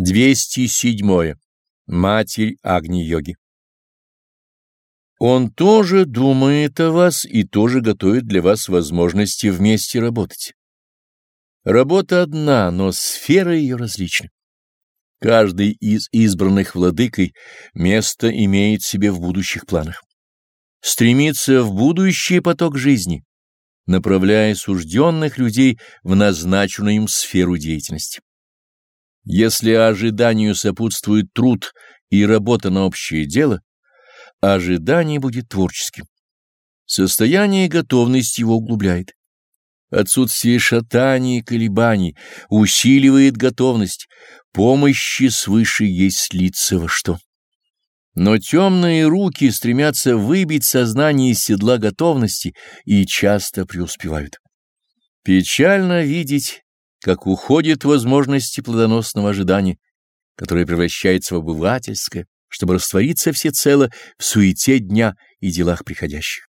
207. Матерь Агни-йоги Он тоже думает о вас и тоже готовит для вас возможности вместе работать. Работа одна, но сфера ее различна. Каждый из избранных владыкой место имеет себе в будущих планах. Стремится в будущий поток жизни, направляя сужденных людей в назначенную им сферу деятельности. Если ожиданию сопутствует труд и работа на общее дело, ожидание будет творческим. Состояние готовности его углубляет. Отсутствие шатаний и колебаний усиливает готовность, помощи свыше есть слиться во что. Но темные руки стремятся выбить сознание из седла готовности и часто преуспевают. Печально видеть как уходят возможности плодоносного ожидания, которое превращается в обывательское, чтобы раствориться всецело в суете дня и делах приходящих.